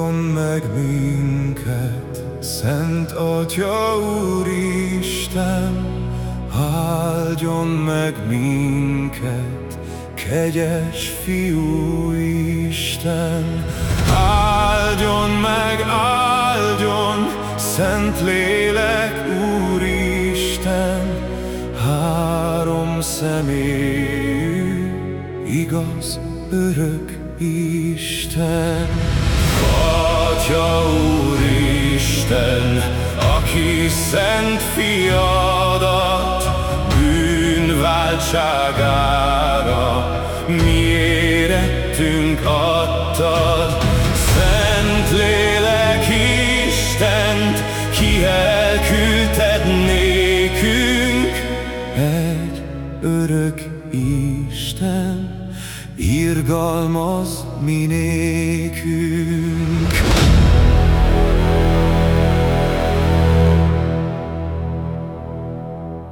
meg minket, Szent Atya Úristen, áldjon meg minket, kegyes Fiú Isten. Áldjon meg, áldjon, Szent Lélek Úristen, három személyű, igaz, örök Isten. Atya Úristen, aki szent fiadat bűnváltságára mi érettünk adtad. Szent lélek Istent, ki elküldted nékünk, egy örök Isten, irgalmaz mi nékünk.